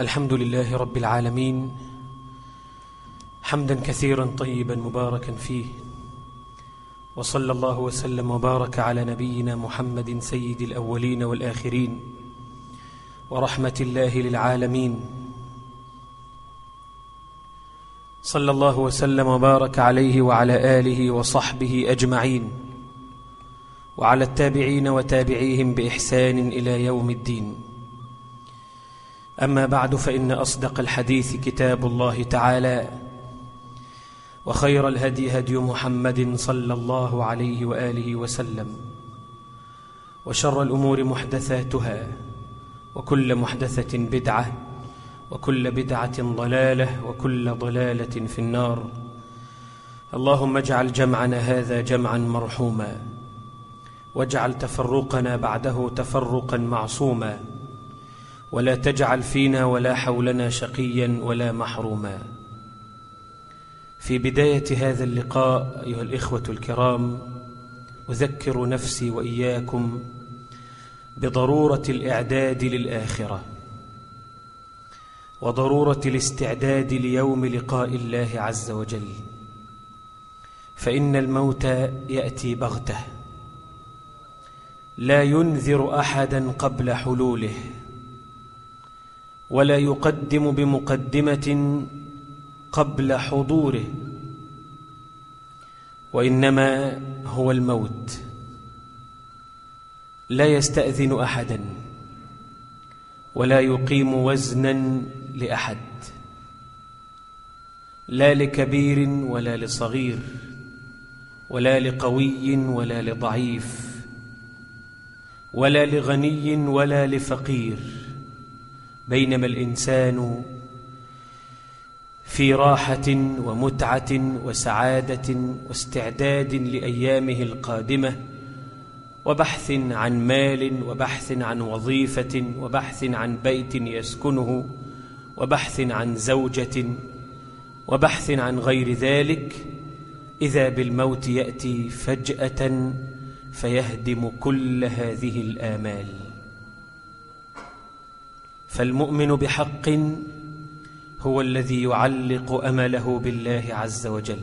الحمد لله رب العالمين. حمدا كثيرا طيبا مباركا فيه. وصلى الله وسلم وبارك على نبينا محمد سيد الأولين والآخرين. ورحمة الله للعالمين. صلى الله وسلم وبارك عليه وعلى آله وصحبه أجمعين. وعلى التابعين وتابعيهم بإحسان إلى يوم الدين. أما بعد فإن أصدق الحديث كتاب الله تعالى وخير الهدي هدي محمد صلى الله عليه وآله وسلم وشر الأمور محدثاتها وكل محدثة بدعة وكل بدعة ضلالة وكل ضلالة في النار اللهم اجعل جمعنا هذا جمعا مرحوما واجعل تفرقنا بعده تفرقا معصوما ولا تجعل فينا ولا حولنا شقيا ولا محروما. في بداية هذا اللقاء أيها الإخوة الكرام أذكر نفسي وإياكم بضرورة الإعداد للآخرة وضرورة الاستعداد ليوم لقاء الله عز وجل. فإن الموت يأتي بغتة لا ينذر أحدا قبل حلوله. ولا يقدم بمقدمة قبل حضوره وإنما هو الموت. لا يستأذن أحدا ولا يقيم وزنا لأحد. لا لكبير ولا لصغير ولا لقوي ولا لضعيف ولا لغني ولا لفقير. بينما الإنسان في راحة ومتعة وسعادة واستعداد لأيامه القادمة وبحث عن مال وبحث عن وظيفة وبحث عن بيت يسكنه وبحث عن زوجة وبحث عن غير ذلك إذا بالموت يأتي فجأة فيهدم كل هذه الآمال. فالمؤمن بحق هو الذي يعلق أمله بالله عز وجل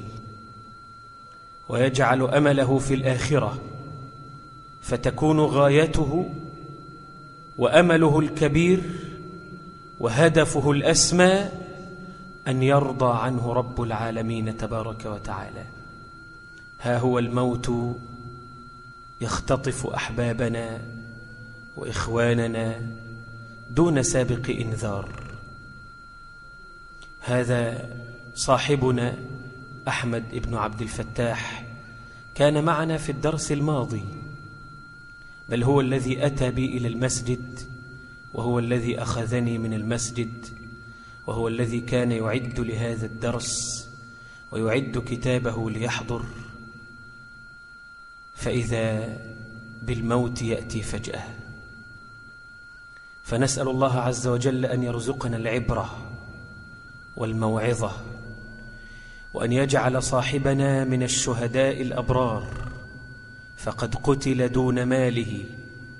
ويجعل أمله في الآخرة فتكون غايته وأمله الكبير وهدفه الأسمى أن يرضى عنه رب العالمين تبارك وتعالى. ها هو الموت يختطف أحبابنا وإخواننا دون سابق إنذار. هذا صاحبنا أحمد بن عبد الفتاح كان معنا في الدرس الماضي بل هو الذي أتى بي إلى المسجد وهو الذي أخذني من المسجد وهو الذي كان يعد لهذا الدرس ويعد كتابه ليحضر. فإذا بالموت يأتي فجأة. فنسأل الله عز وجل أن يرزقنا العبرة والموعظة وأن يجعل صاحبنا من الشهداء الأبرار فقد قتل دون ماله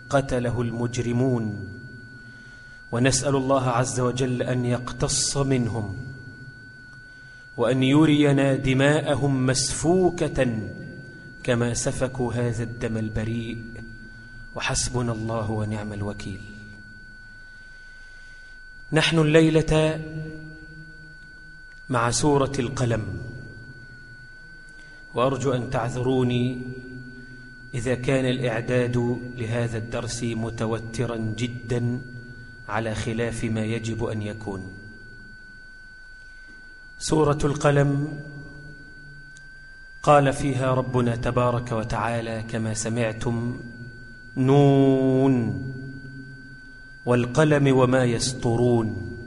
قتله المجرمون ونسأل الله عز وجل أن يقتص منهم وأن يرينا دماءهم مسفوكة كما سفكوا هذا الدم البريء وحسبنا الله ونعم الوكيل نحن الليلة مع سورة القلم. وأرجو أن تعذروني إذا كان الإعداد لهذا الدرس متوترا جدا على خلاف ما يجب أن يكون. سورة القلم قال فيها ربنا تبارك وتعالى كما سمعتم نون. والقلم وما يسطرون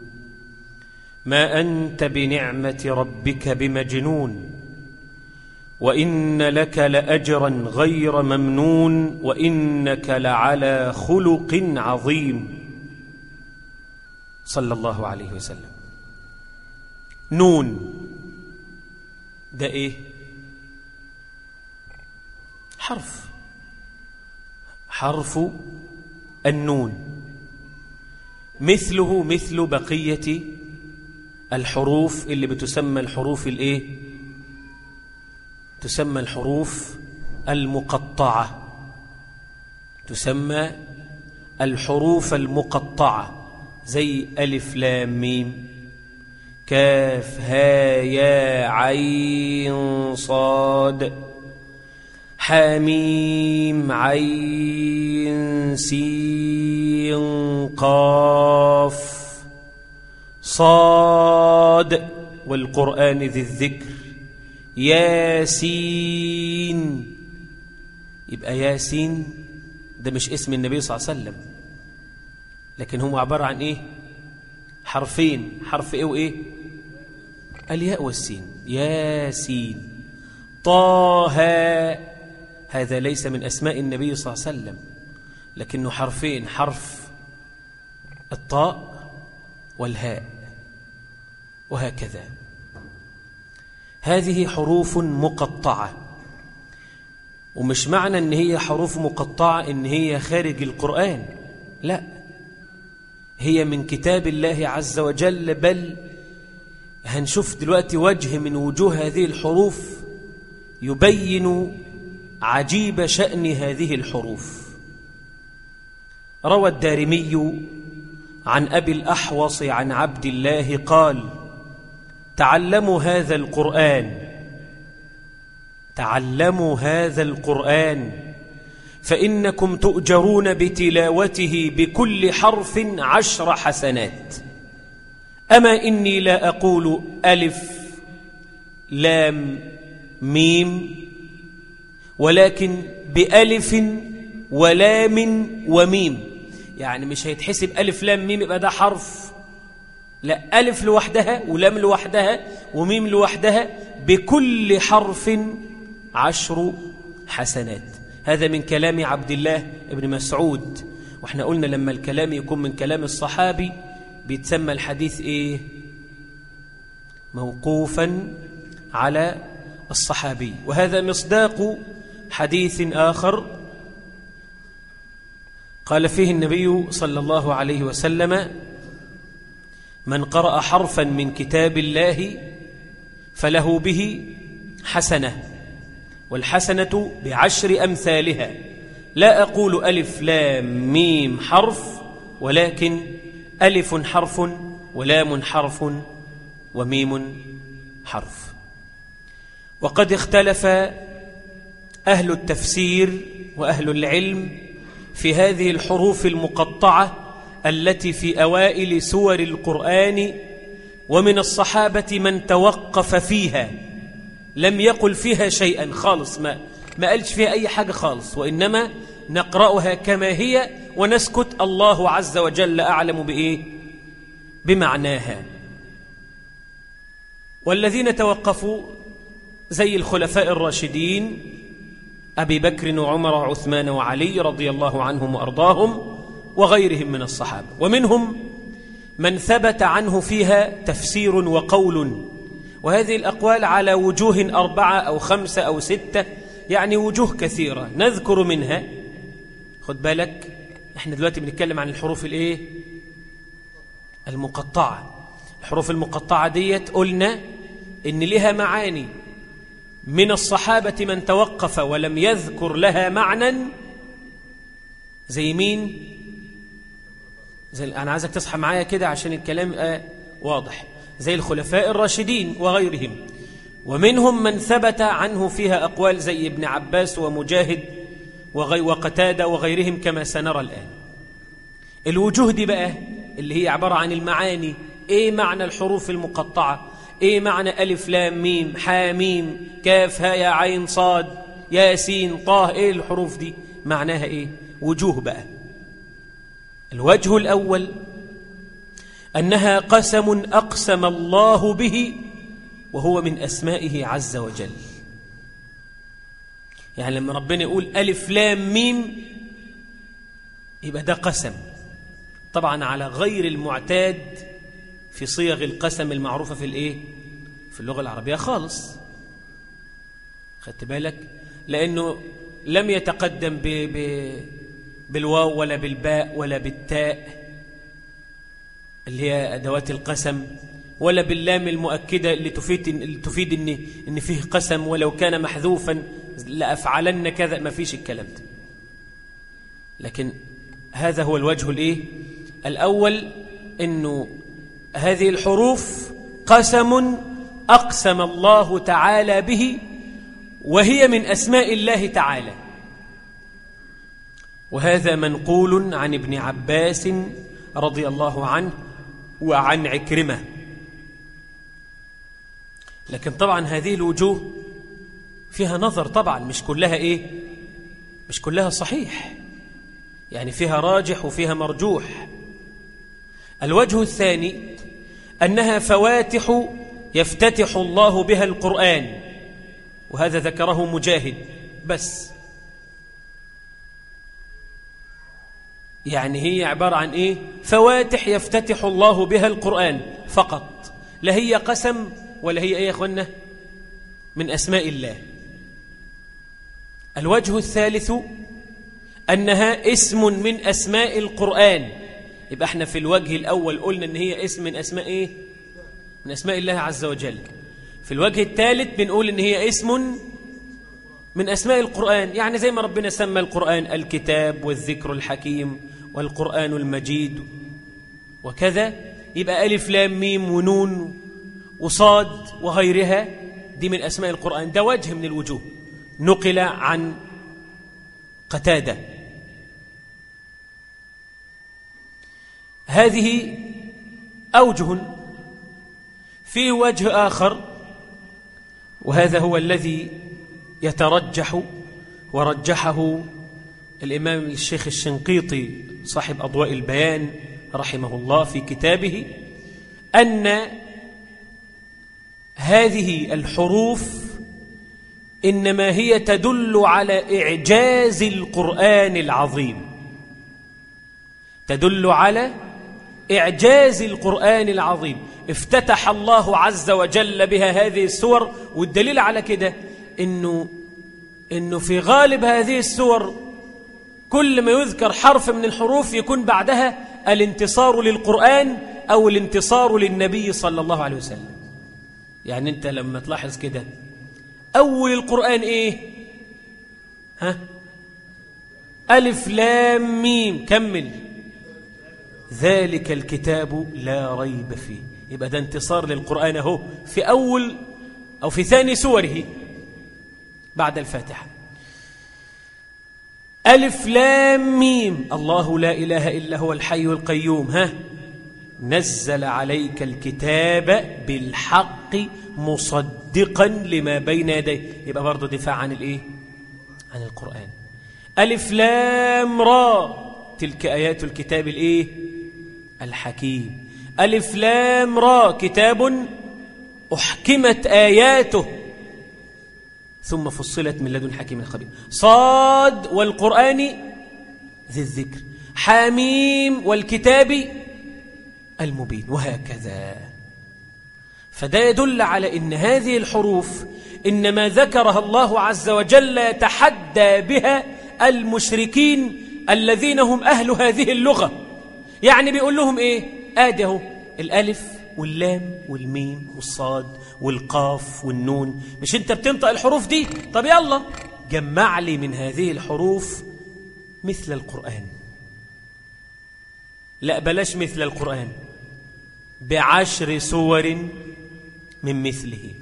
ما أنت بنعمة ربك بمجنون. وإن لك لأجرا غير ممنون. وإنك لعلى خلق عظيم. صلى الله عليه وسلم. نون. ده إيه حرف. حرف النون. مثله مثل بقية الحروف اللي بتسمى الحروف الإيه؟ تسمى الحروف المقطعة. تسمى الحروف المقطعة زي ألف لام ميم. كاف ها يا عين صاد. حميم عين سين قاف صاد والقرآن ذي الذكر ياسين. يبقى ياسين ده مش اسم النبي صلى الله عليه وسلم. لكن هم عبارة عن إيه؟ حرفين. حرف إيه وإيه؟ الياء والسين. ياسين. طه هذا ليس من أسماء النبي صلى الله عليه وسلم لكنه حرفين حرف الطاء والهاء وهكذا. هذه حروف مقطعة ومش معنى إن هي حروف مقطعة إن هي خارج القرآن لا. هي من كتاب الله عز وجل بل هنشوف دلوقتي وجه من وجوه هذه الحروف يبين عجيب شأن هذه الحروف. روى الدارمي عن أبي الأحوص عن عبد الله قال تعلموا هذا القرآن. تعلموا هذا القرآن فإنكم تؤجرون بتلاوته بكل حرف عشر حسنات. أما إني لا أقول ألف لام ميم ولكن بألف ولام وميم. يعني مش هيتحسب ألف لام ميم يبقى ده حرف. لا ألف لوحدها ولام لوحدها وميم لوحدها بكل حرف عشر حسنات. هذا من كلام عبد الله بن مسعود. وإحنا قلنا لما الكلام يكون من كلام الصحابي بيتسمى الحديث إيه؟ موقوفا على الصحابي. وهذا مصداق حديث آخر قال فيه النبي صلى الله عليه وسلم من قرأ حرفا من كتاب الله فله به حسنة والحسنة بعشر أمثالها. لا أقول ألف لام ميم حرف ولكن ألف حرف ولام حرف وميم حرف. وقد اختلف أهل التفسير وأهل العلم في هذه الحروف المقطعة التي في أوائل سور القرآن ومن الصحابة من توقف فيها لم يقل فيها شيئا خالص ما ما قالش فيها أي حاجة خالص وإنما نقرأها كما هي ونسكت الله عز وجل أعلم بإيه؟ بمعناها. والذين توقفوا زي الخلفاء الراشدين أبي بكر وعمر وعثمان وعلي رضي الله عنهم وأرضاهم وغيرهم من الصحابة. ومنهم من ثبت عنه فيها تفسير وقول. وهذه الأقوال على وجوه أربعة أو خمسة أو ستة يعني وجوه كثيرة نذكر منها. خد بالك إحنا دلوقتي بنتكلم عن الحروف الإيه؟ المقطعة. الحروف المقطعة ديت قلنا إن لها معاني. من الصحابة من توقف ولم يذكر لها معنى. زي مين؟ زي أنا عايزك تصحى معايا كده عشان الكلام آه واضح. زي الخلفاء الراشدين وغيرهم. ومنهم من ثبت عنه فيها أقوال زي ابن عباس ومجاهد وغي وقتادة وغيرهم كما سنرى الآن. الوجوه دي بقى اللي هي عبارة عن المعاني. إيه معنى الحروف المقطعة؟ إيه معنى ألف لام ميم؟ حاميم كاف ها يا عين صاد. ياسين طه إيه الحروف دي؟ معناها إيه؟ وجوه بقى. الوجه الأول أنها قسم أقسم الله به وهو من أسمائه عز وجل. يعني لما ربنا يقول ألف لام ميم يبقى ده قسم. طبعا على غير المعتاد في صيغ القسم المعروفة في الإيه؟ في اللغة العربية خالص خدت بالك لأنه لم يتقدم ب... ب... بالواو ولا بالباء ولا بالتاء اللي هي أدوات القسم ولا باللام المؤكدة اللي تفيد, اللي تفيد إن, إن فيه قسم ولو كان محذوفا لأفعلن كذا ما فيش الكلام ده لكن هذا هو الوجه الإيه؟ الأول إنه هذه الحروف قسم أقسم الله تعالى به وهي من أسماء الله تعالى. وهذا منقول عن ابن عباس رضي الله عنه وعن عكرمة. لكن طبعا هذه الوجوه فيها نظر طبعا مش كلها إيه؟ مش كلها صحيح. يعني فيها راجح وفيها مرجوح. الوجه الثاني أنها فواتح يفتتح الله بها القرآن. وهذا ذكره مجاهد. بس. يعني هي عبارة عن إيه؟ فواتح يفتتح الله بها القرآن فقط. لا هي قسم ولا هي إيه يا أخوانا؟ من أسماء الله. الوجه الثالث أنها اسم من أسماء القرآن. يبقى إحنا في الوجه الأول قلنا أن هي اسم من أسماء إيه؟ من أسماء الله عز وجل. في الوجه الثالث بنقول أن هي اسم من أسماء القرآن. يعني زي ما ربنا سمى القرآن الكتاب والذكر الحكيم والقرآن المجيد وكذا. يبقى ألف لام ميم ونون وصاد وغيرها دي من أسماء القرآن. ده وجه من الوجوه. نقل عن قتادة. هذه أوجه في وجه آخر وهذا هو الذي يترجح ورجحه الإمام الشيخ الشنقيطي صاحب أضواء البيان رحمه الله في كتابه أن هذه الحروف إنما هي تدل على إعجاز القرآن العظيم تدل على إعجاز القرآن العظيم. افتتح الله عز وجل بها هذه السور والدليل على كده إنه, إنه في غالب هذه السور كل ما يذكر حرف من الحروف يكون بعدها الانتصار للقرآن أو الانتصار للنبي صلى الله عليه وسلم. يعني أنت لما تلاحظ كده أول القرآن إيه؟ ها؟ ألف لام ميم. كمل. ذلك الكتاب لا ريب فيه. يبقى ده انتصار للقرآن أهو في أول أو في ثاني سوره بعد الفاتحة. ألف لام ميم. الله لا إله إلا هو الحي القيوم. ها؟ نزل عليك الكتاب بالحق مصدقا لما بين يديه. يبقى برضه دفاع عن الإيه؟ عن القرآن. ألف لام را. تلك آيات الكتاب الإيه؟ الحكيم. ألف لام را كتاب أحكمت آياته. ثم فصلت من لدن حكيم خبير. صاد والقرآن ذي الذكر. حاميم والكتاب المبين. وهكذا. فده يدل على إن هذه الحروف إنما ذكرها الله عز وجل يتحدى بها المشركين الذين هم أهل هذه اللغة. يعني بيقول لهم إيه؟ آده الألف واللام والميم والصاد والقاف والنون. مش أنت بتنطق الحروف دي؟ طب يلا جمع لي من هذه الحروف مثل القرآن. لا بلاش مثل القرآن. بعشر سور من مثله.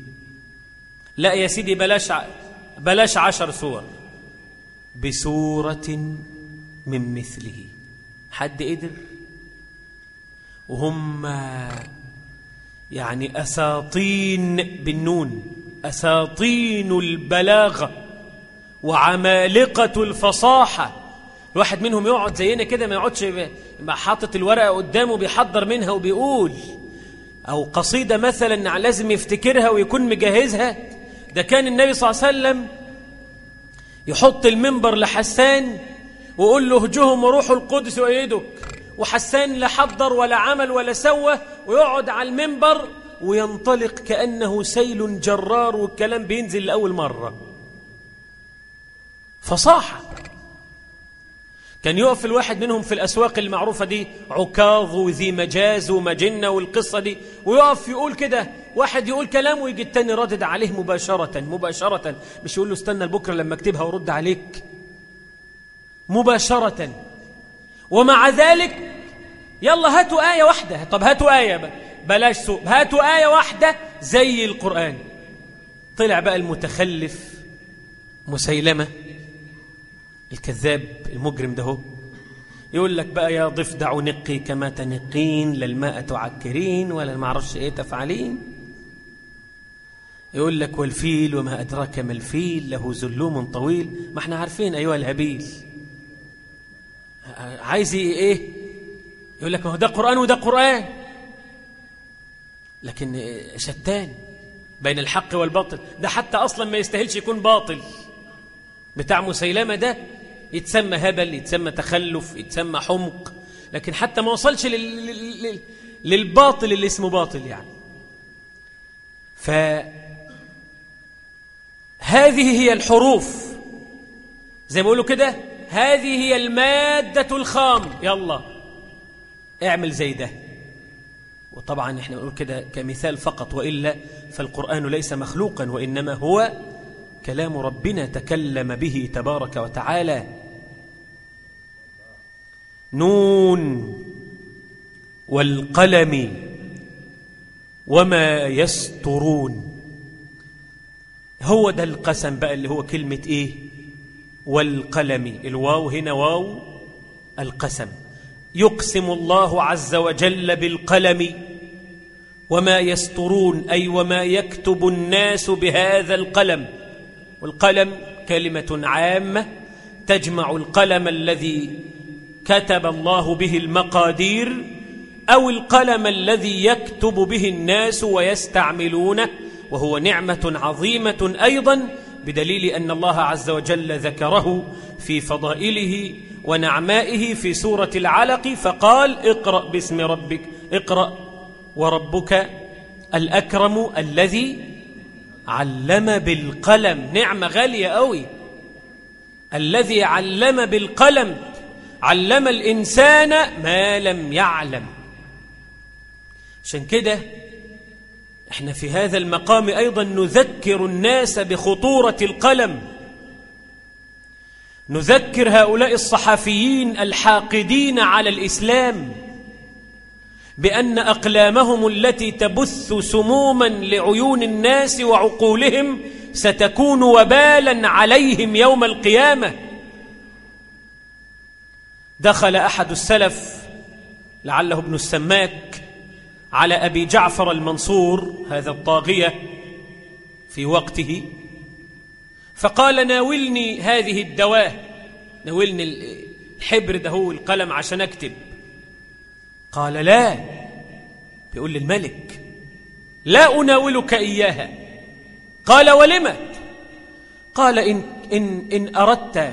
لا يا سيدي بلاش بلاش عشر سور. بسورة من مثله. حد قدر؟ وهم يعني أساطين بالنون أساطين البلاغة وعمالقة الفصاحة. الواحد منهم يقعد زينا كده ما يقعدش حاطط الورقة قدامه بيحضر منها وبيقول. أو قصيدة مثلا لازم يفتكرها ويكون مجهزها. ده كان النبي صلى الله عليه وسلم يحط المنبر لحسان ويقول له هجهم وروح القدس وأيدك. وحسان لا حضر ولا عمل ولا سوى ويقعد على المنبر وينطلق كأنه سيل جرار والكلام بينزل لأول مرة. فصاحة. كان يقف الواحد منهم في الأسواق المعروفة دي عكاظ وذي مجاز ومجنة والقصة دي ويقف يقول كده واحد يقول كلام ويجي التاني ردد عليه مباشرة مباشرة. مش يقول له استنى لبكرة لما اكتبها ورد عليك. مباشرة. ومع ذلك يلا هاتوا آية واحدة. طب هاتوا آية بلاش سوء. هاتوا آية واحدة زي القرآن. طلع بقى المتخلف مسيلمة الكذاب المجرم ده هو. يقول لك بقى يا ضفدع نقي كما تنقين لا الماء تعكرين ولا ما أعرفش إيه تفعلين. يقول لك والفيل وما أدراك ما الفيل له زلوم طويل. ما إحنا عارفين أيها الهبيل. عايز إيه؟ يقول لك ما هو ده قرآن وده قرآن. لكن شتان بين الحق والباطل. ده حتى أصلا ما يستاهلش يكون باطل. بتاع مسيلمة ده يتسمى هبل يتسمى تخلف يتسمى حمق. لكن حتى ما وصلش لل... لل... للباطل اللي اسمه باطل يعني. فهذه هي الحروف. زي ما بيقولوا كده هذه هي المادة الخام. يلا. اعمل زي ده. وطبعا إحنا بنقول كده كمثال فقط وإلا فالقرآن ليس مخلوقا وإنما هو كلام ربنا تكلم به تبارك وتعالى. نون والقلم وما يسترون. هو ده القسم بقى اللي هو كلمة إيه؟ والقلم. الواو هنا واو القسم. يقسم الله عز وجل بالقلم وما يسترون أي وما يكتب الناس بهذا القلم. والقلم كلمة عامة تجمع القلم الذي كتب الله به المقادير أو القلم الذي يكتب به الناس ويستعملونه وهو نعمة عظيمة أيضا بدليل أن الله عز وجل ذكره في فضائله ونعمائه في سورة العلق فقال اقرأ باسم ربك اقرأ وربك الأكرم الذي علم بالقلم. نعمة غالية قوي الذي علم بالقلم علم الإنسان ما لم يعلم. عشان كده إحنا في هذا المقام أيضا نذكر الناس بخطورة القلم. نذكر هؤلاء الصحفيين الحاقدين على الإسلام بأن أقلامهم التي تبث سموما لعيون الناس وعقولهم ستكون وبالا عليهم يوم القيامة. دخل أحد السلف لعله ابن السماك على أبي جعفر المنصور هذا الطاغية في وقته. فقال ناولني هذه الدواء ناولني الحبر ده هو القلم عشان أكتب. قال لا. بيقول للملك لا أناولك إياها. قال ولم قال إن, إن, إن أردت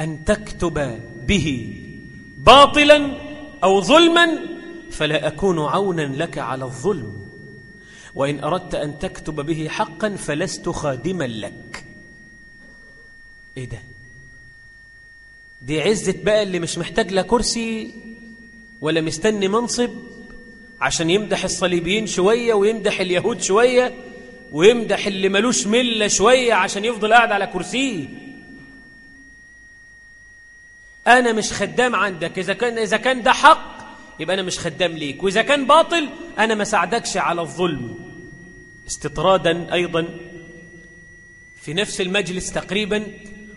أن تكتب به باطلا أو ظلما فلا أكون عونا لك على الظلم. وإن أردت أن تكتب به حقا فلست خادما لك. إيه ده؟ دي عزة بقى اللي مش محتاج لا كرسي ولا مستني منصب عشان يمدح الصليبيين شوية ويمدح اليهود شوية ويمدح اللي ملوش ملة شوية عشان يفضل قاعد على كرسيه. أنا مش خدام عندك. إذا كان, إذا كان ده حق يبقى أنا مش خدام ليك. وإذا كان باطل أنا ما ساعدكش على الظلم. استطرادا أيضا في نفس المجلس تقريبا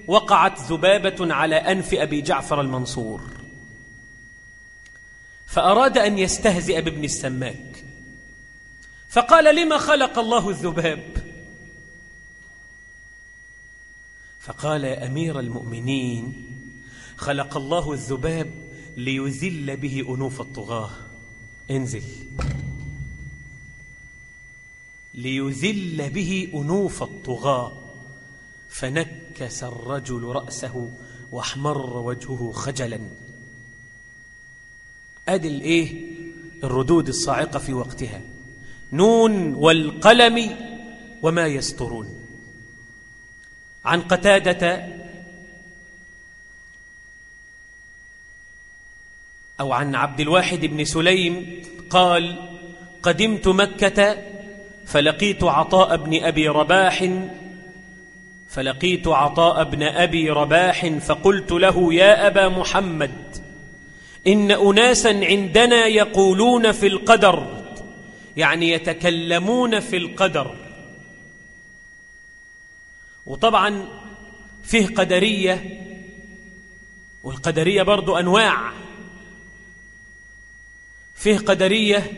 وقعت ذبابة على أنف أبي جعفر المنصور. فأراد أن يستهزئ بابن السماك. فقال لما خلق الله الذباب؟ فقال يا أمير المؤمنين خلق الله الذباب ليذل به أنوف الطغاة. انزل. ليذل به أنوف الطغاة. فنكس الرجل رأسه وأحمر وجهه خجلا. أدي الإيه الردود الصاعقة في وقتها. نون والقلم وما يسترون عن قتادة أو عن عبد الواحد بن سليم قال قدمت مكة فلقيت عطاء بن أبي رباح فلقيت عطاء بن أبي رباح فقلت له يا أبا محمد إن أناسا عندنا يقولون في القدر يعني يتكلمون في القدر. وطبعا فيه قدرية والقدرية برضو أنواع. فيه قدرية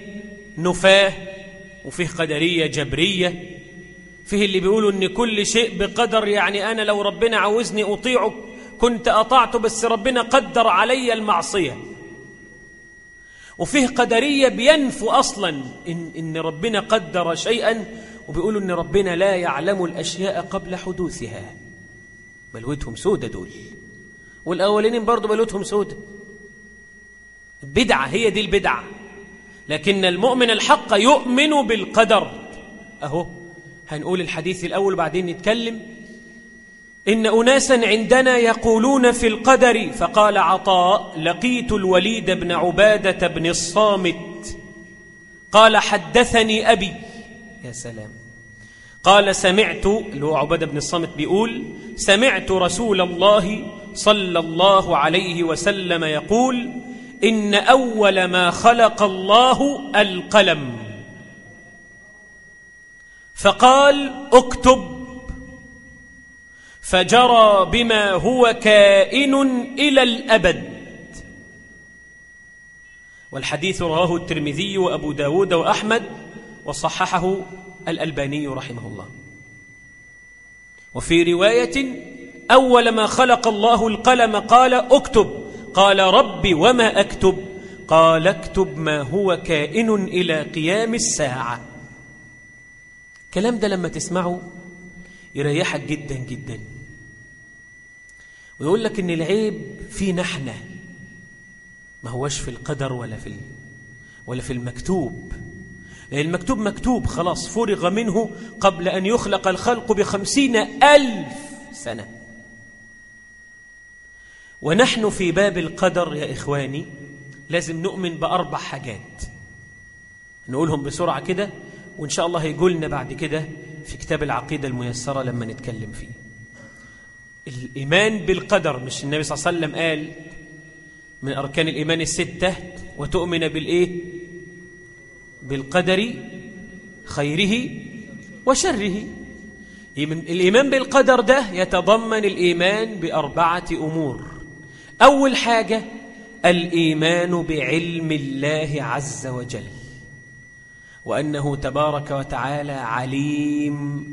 نفاة وفيه قدرية جبرية. فيه اللي بيقولوا إن كل شيء بقدر يعني أنا لو ربنا عاوزني اطيعه كنت اطعته بس ربنا قدر علي المعصية. وفيه قدرية بينفوا أصلا إن, إن ربنا قدر شيئا وبيقولوا إن ربنا لا يعلم الأشياء قبل حدوثها. بلوتهم سودة دول. والاولين برضو بلوتهم سودة. بدعة هي دي البدعة. لكن المؤمن الحق يؤمن بالقدر. أهو هنقول الحديث الأول بعدين نتكلم. إن أناسا عندنا يقولون في القدر فقال عطاء لقيت الوليد بن عبادة بن الصامت. قال حدثني أبي. يا سلام. قال سمعت اللي هو عبادة بن الصامت بيقول سمعت رسول الله صلى الله عليه وسلم يقول إن أول ما خلق الله القلم. فقال اكتب. فجرى بما هو كائن إلى الأبد. والحديث رواه الترمذي وأبو داود وأحمد وصححه الألباني رحمه الله. وفي رواية أول ما خلق الله القلم قال اكتب. قال رب وما أكتب؟ قال اكتب ما هو كائن إلى قيام الساعة. الكلام ده لما تسمعه يريحك جدا جدا. ويقول لك إن العيب في نحن ما هوش في القدر ولا في ولا في المكتوب. لأن المكتوب مكتوب خلاص فرغ منه قبل أن يخلق الخلق بخمسين ألف سنة. ونحن في باب القدر يا إخواني لازم نؤمن بأربع حاجات. نقولهم بسرعة كده وإن شاء الله يقولنا بعد كده في كتاب العقيدة الميسرة لما نتكلم فيه. الإيمان بالقدر مش النبي صلى الله عليه وسلم قال من أركان الإيمان الستة وتؤمن بالإيه؟ بالقدر خيره وشره. الإيمان بالقدر ده يتضمن الإيمان بأربعة أمور. أول حاجة الإيمان بعلم الله عز وجل. وأنه تبارك وتعالى عليم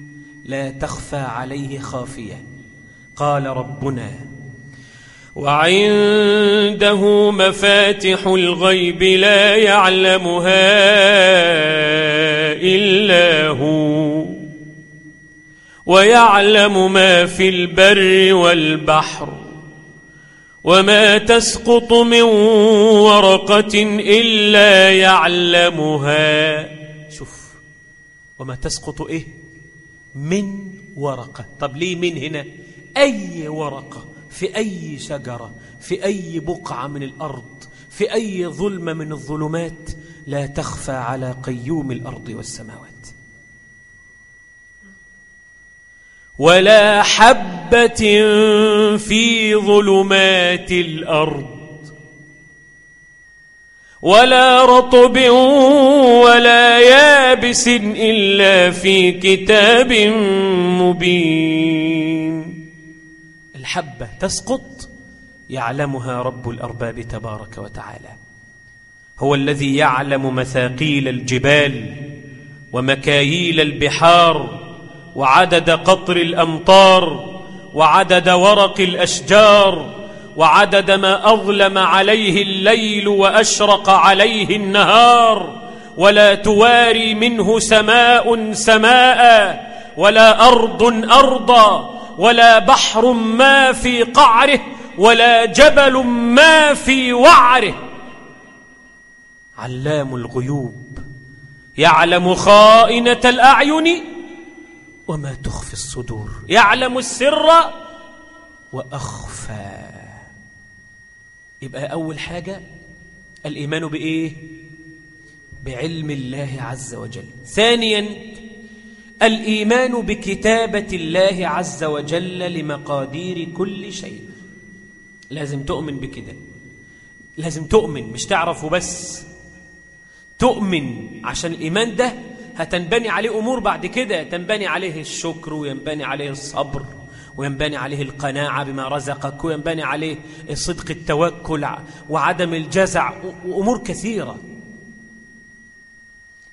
لا تخفى عليه خافية. قال ربنا وعنده مفاتح الغيب لا يعلمها إلا هو ويعلم ما في البر والبحر. وما تسقط من ورقة إلا يعلمها. شوف وما تسقط إيه؟ من ورقة. طب ليه من هنا؟ أي ورقة في أي شجرة في أي بقعة من الأرض في أي ظلمة من الظلمات لا تخفى على قيوم الأرض والسماوات. ولا حبة في ظلمات الأرض ولا رطب ولا يابس إلا في كتاب مبين. الحبة تسقط يعلمها رب الأرباب تبارك وتعالى. هو الذي يعلم مثاقيل الجبال ومكاييل البحار وعدد قطر الأمطار وعدد ورق الأشجار وعدد ما أظلم عليه الليل وأشرق عليه النهار. ولا تواري منه سماء سماء ولا أرض أرضا ولا بحر ما في قعره ولا جبل ما في وعره. علام الغيوب يعلم خائنة الأعين وما تخفي الصدور. يعلم السر وأخفى. يبقى أول حاجة الإيمان بإيه؟ بعلم الله عز وجل. ثانيا الإيمان بكتابة الله عز وجل لمقادير كل شيء. لازم تؤمن بكده. لازم تؤمن مش تعرف وبس تؤمن عشان الإيمان ده هتنبني عليه أمور بعد كده. تنبني عليه الشكر وينبني عليه الصبر وينبني عليه القناعة بما رزقك وينبني عليه صدق التوكل وعدم الجزع وأمور كثيرة.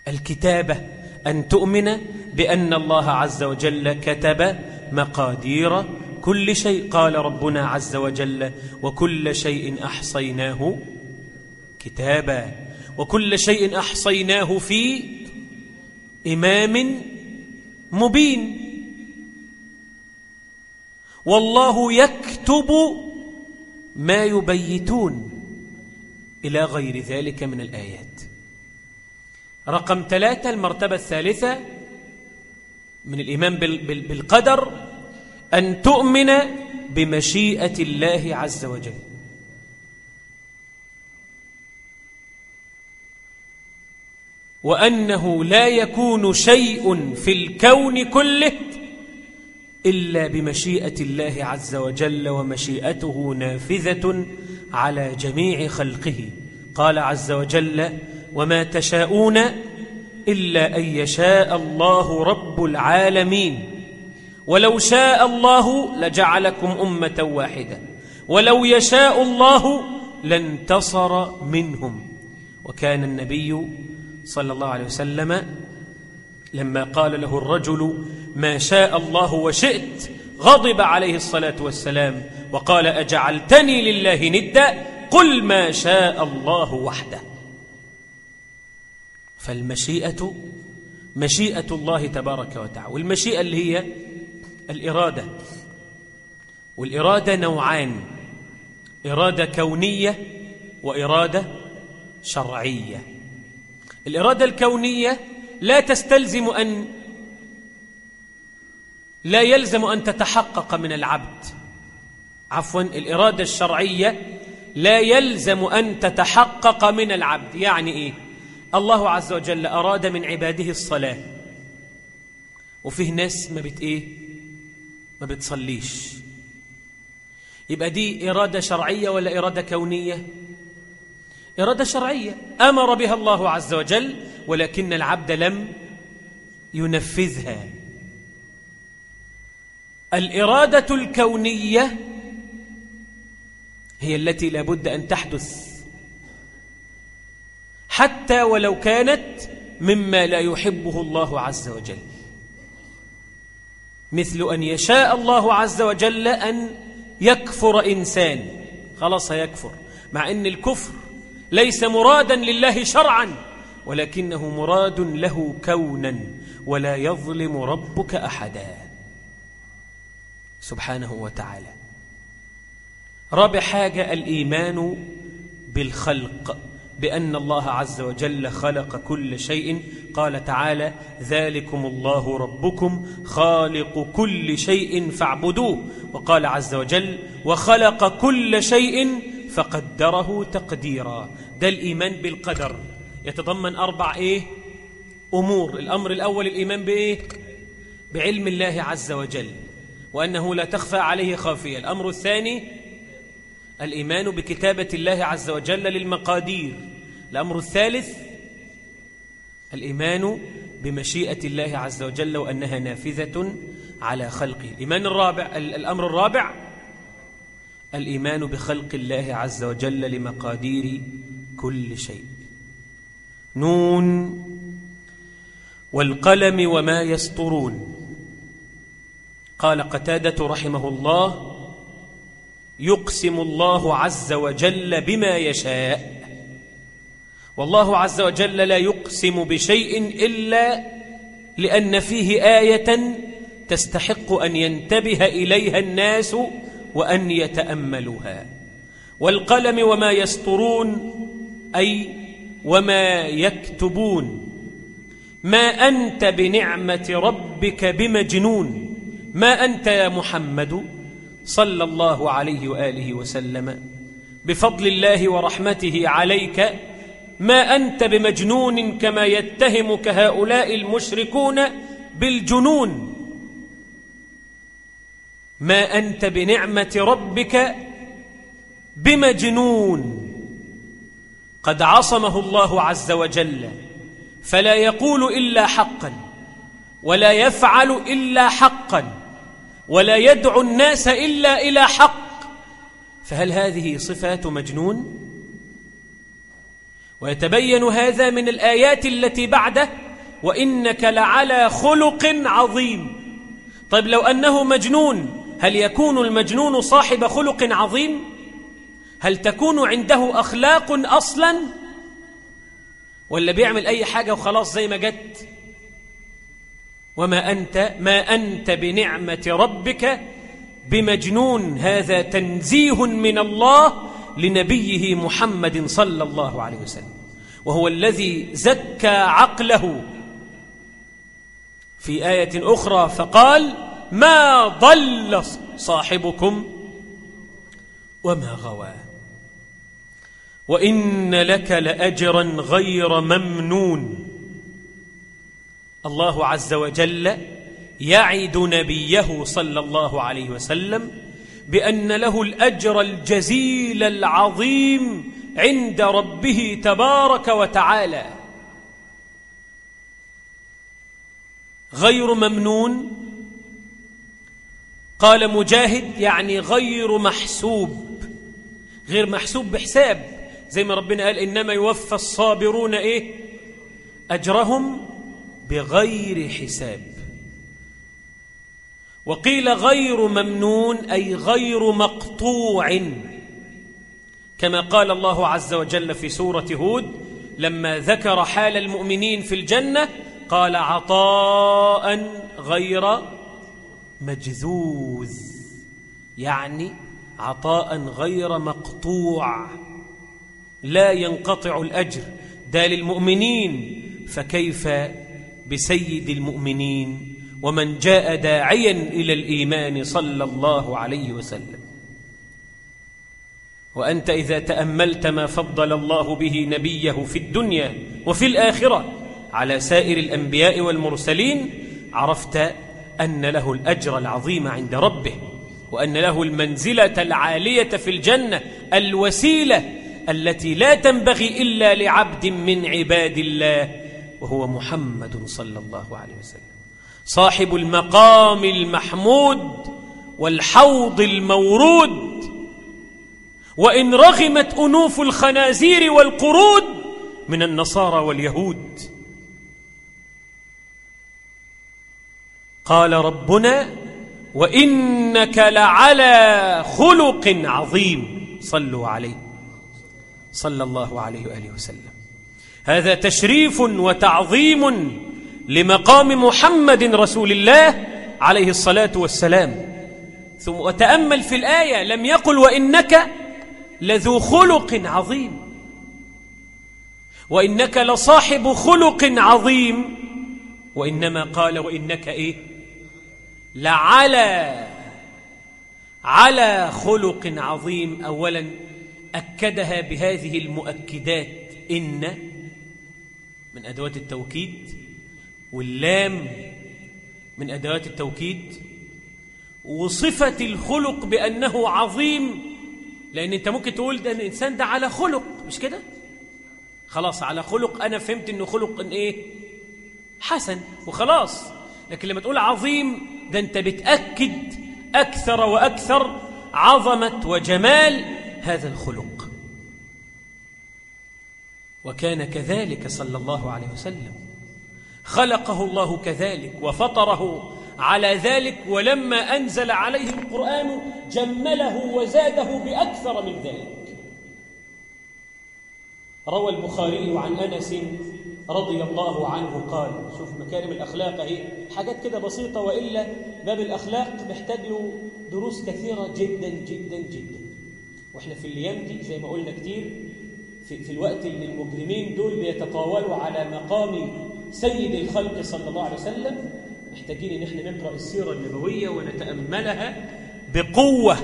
الكتابة أن تؤمن بأن الله عز وجل كتب مقادير كل شيء. قال ربنا عز وجل وكل شيء أحصيناه كتابا وكل شيء أحصيناه في إمام مبين. والله يكتب ما يبيتون إلى غير ذلك من الآيات. رقم ثلاثة المرتبة الثالثة من الإيمان بالقدر أن تؤمن بمشيئة الله عز وجل. وأنه لا يكون شيء في الكون كله إلا بمشيئة الله عز وجل ومشيئته نافذة على جميع خلقه. قال عز وجل وما تشاءون إلا أن يشاء الله رب العالمين. ولو شاء الله لجعلكم أمة واحدة. ولو يشاء الله لانتصر منهم. وكان النبي صلى الله عليه وسلم لما قال له الرجل ما شاء الله وشئت غضب عليه الصلاة والسلام وقال أجعلتني لله ندا؟ قل ما شاء الله وحده. فالمشيئة مشيئة الله تبارك وتعالى والمشيئة اللي هي الإرادة والإرادة نوعان إرادة كونية وإرادة شرعية. الإرادة الكونية لا تستلزم أن لا يلزم أن تتحقق من العبد. عفوا الإرادة الشرعية لا يلزم أن تتحقق من العبد. يعني إيه؟ الله عز وجل أراد من عباده الصلاة. وفيه ناس ما بت إيه؟ ما بتصليش. يبقى دي إرادة شرعية ولا إرادة كونية؟ إرادة شرعية. أمر بها الله عز وجل ولكن العبد لم ينفذها. الإرادة الكونية هي التي لابد أن تحدث. حتى ولو كانت مما لا يحبه الله عز وجل. مثل أن يشاء الله عز وجل أن يكفر إنسان. خلاص يكفر. مع أن الكفر ليس مرادا لله شرعا ولكنه مراد له كونا ولا يظلم ربك أحدا. سبحانه وتعالى. رابع حاجة الإيمان بالخلق بأن الله عز وجل خلق كل شيء. قال تعالى ذلكم الله ربكم خالق كل شيء فاعبدوه. وقال عز وجل وخلق كل شيء فقدره تقديرا. ده الإيمان بالقدر. يتضمن أربع إيه؟ أمور. الأمر الأول الإيمان بإيه؟ بعلم الله عز وجل وأنه لا تخفى عليه خافية. الأمر الثاني الإيمان بكتابة الله عز وجل للمقادير. الأمر الثالث الإيمان بمشيئة الله عز وجل وأنها نافذة على خلقه. الإيمان الرابع الأمر الرابع الإيمان بخلق الله عز وجل لمقادير كل شيء. نون والقلم وما يسطرون. قال قتادة رحمه الله يقسم الله عز وجل بما يشاء. والله عز وجل لا يقسم بشيء إلا لأن فيه آية تستحق أن ينتبه إليها الناس وأن يتأملوها. والقلم وما يسطرون أي وما يكتبون. ما أنت بنعمة ربك بمجنون. ما أنت يا محمد صلى الله عليه وآله وسلم. بفضل الله ورحمته عليك ما أنت بمجنون كما يتهمك هؤلاء المشركون بالجنون. ما أنت بنعمة ربك بمجنون. قد عصمه الله عز وجل فلا يقول إلا حقا ولا يفعل إلا حقا ولا يدعو الناس إلا إلى حق. فهل هذه صفات مجنون؟ ويتبين هذا من الآيات التي بعده وإنك لعلى خلق عظيم. طيب لو أنه مجنون هل يكون المجنون صاحب خلق عظيم؟ هل تكون عنده أخلاق أصلا؟ ولا بيعمل أي حاجة وخلاص زي ما جت؟ وما أنت ما أنت بنعمة ربك بمجنون هذا تنزيه من الله لنبيه محمد صلى الله عليه وسلم وهو الذي زكى عقله في آية أخرى فقال ما ضل صاحبكم وما غوى. وإن لك لأجرا غير ممنون. الله عز وجل يعد نبيه صلى الله عليه وسلم بأن له الأجر الجزيل العظيم عند ربه تبارك وتعالى. غير ممنون قال مجاهد يعني غير محسوب غير محسوب بحساب زي ما ربنا قال إنما يوفى الصابرون إيه؟ أجرهم بغير حساب. وقيل غير ممنون أي غير مقطوع كما قال الله عز وجل في سورة هود لما ذكر حال المؤمنين في الجنة قال عطاء غير مجذوذ يعني عطاء غير مقطوع لا ينقطع الأجر. ده للمؤمنين فكيف بسيد المؤمنين؟ ومن جاء داعيا إلى الإيمان صلى الله عليه وسلم. وأنت إذا تأملت ما فضل الله به نبيه في الدنيا وفي الآخرة على سائر الأنبياء والمرسلين عرفت أن له الأجر العظيم عند ربه وأن له المنزلة العالية في الجنة الوسيلة التي لا تنبغي إلا لعبد من عباد الله وهو محمد صلى الله عليه وسلم. صاحب المقام المحمود والحوض المورود وإن رغمت أنوف الخنازير والقرود من النصارى واليهود. قال ربنا وإنك لعلى خلق عظيم. صلوا عليه. صلى الله عليه وآله وسلم. هذا تشريف وتعظيم لمقام محمد رسول الله عليه الصلاة والسلام. ثم وتأمل في الآية لم يقل وإنك لذو خلق عظيم. وإنك لصاحب خلق عظيم. وإنما قال وإنك إيه؟ لعلى على خلق عظيم. أولا أكدها بهذه المؤكدات إن من أدوات التوكيد واللام من أدوات التوكيد وصفة الخلق بأنه عظيم. لأن أنت ممكن تقول ده الإنسان ده على خلق مش كده؟ خلاص على خلق. أنا فهمت أنه خلق إن إيه؟ حسن وخلاص. لكن لما تقول عظيم ده أنت بتأكد أكثر وأكثر عظمة وجمال هذا الخلق. وكان كذلك صلى الله عليه وسلم. خلقه الله كذلك وفطره على ذلك ولما أنزل عليه القرآن جمله وزاده بأكثر من ذلك. روى البخاري عن أنس رضي الله عنه قال شوف مكارم الأخلاق أهي حاجات كده بسيطة وإلا باب الأخلاق محتاج له دروس كثيرة جدا جدا جدا. وإحنا في الأيام دي زي ما قلنا كتير في, في الوقت اللي المجرمين دول بيتطاولوا على مقام سيد الخلق صلى الله عليه وسلم محتاجين إن إحنا نقرأ السيرة النبوية ونتأملها بقوة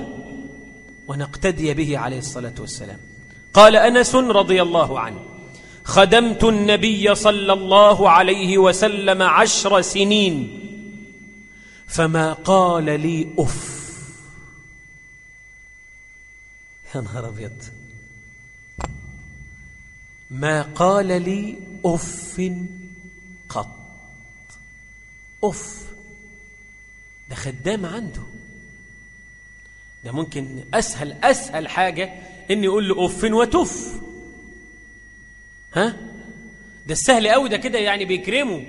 ونقتدي به عليه الصلاة والسلام. قال أنس رضي الله عنه خدمت النبي صلى الله عليه وسلم عشر سنين. فما قال لي أف. يا نهار أبيض. ما قال لي أف قط. أف. ده خدام عنده. ده ممكن أسهل أسهل حاجة إن يقول له أف وتف. ها؟ ده السهل قوي ده كده يعني بيكرمه.